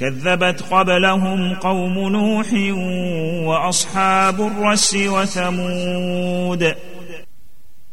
كذبت قبلهم قوم نوح وأصحاب الرس وثمود